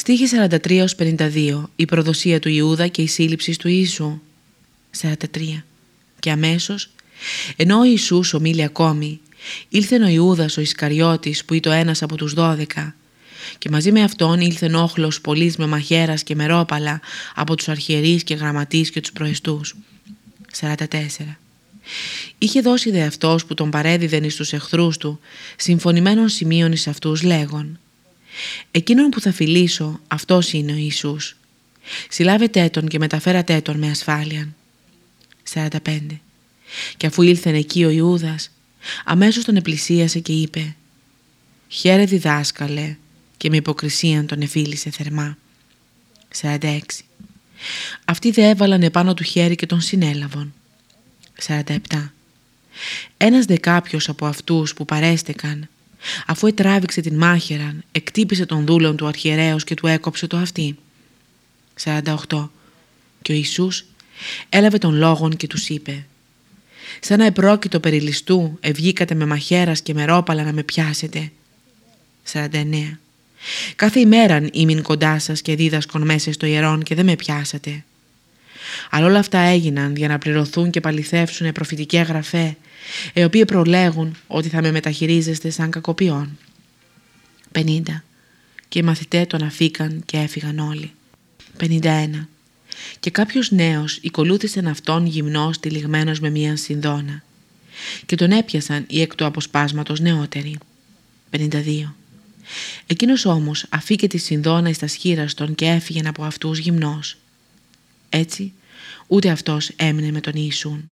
Στίχη 43-52 Η προδοσία του Ιούδα και η σύλληψη του Ιησού. 43 Και αμέσως ενώ ο Ιησούς ομίλει ακόμη ήλθε ο Ιούδας ο Ισκαριώτης που ήταν ένας από τους δώδεκα. Και μαζί με αυτόν ήλθε όχλος πολλής με μαχαίρας και μερόπαλα από τους αρχιερείς και γραμματείς και τους προεστούς. 44 Είχε δώσει δε αυτός που τον παρέδιδεν εις τους εχθρούς του συμφωνημένων σημείων εις αυτούς λέγον Εκείνον που θα φιλήσω, αυτός είναι ο Ιησούς. Συλλάβετε τον και μεταφέρατε τον με ασφάλεια. 45. Και αφού ήλθεν εκεί ο Ιούδας, αμέσως τον επλησίασε και είπε «Χαίρε διδάσκαλε» και με υποκρισίαν τον εφίλησε θερμά. 46. Αυτοί δε έβαλαν επάνω του χέρι και τον συνέλαβον. 47. Ένας δε κάποιος από αυτούς που παρέστεκαν Αφού ετράβηξε την μάχαιραν, εκτύπησε τον δούλον του αρχιερέως και του έκοψε το αυτί. 48. Και ο Ιησούς έλαβε τον λόγον και τους είπε «Σαν να επρόκειτο περιλιστού, ευγήκατε με μαχαίρας και με ρόπαλα να με πιάσετε». 49. Κάθε ημέραν ήμουν κοντά σας και δίδασκον μέσα στο ιερόν και δεν με πιάσατε. Αλλά όλα αυτά έγιναν για να πληρωθούν και παληθεύσουν προφητικέ γραφέ, οι οποίοι προλέγουν ότι θα με μεταχειρίζεστε σαν κακοποιών. 50. Και οι μαθητές τον αφήκαν και έφυγαν όλοι. 51. Και κάποιος νέος οικολούθησε αυτόν γυμνός τυλιγμένος με μία συνδόνα και τον έπιασαν οι εκ του αποσπάσματος νεότεροι. 52. Εκείνος όμως αφήκε τη συνδόνα εις τα σχήραστον και έφυγε από αυτούς γυμνός. Έτσι ούτε αυτός έμεινε με τον Ιησούν.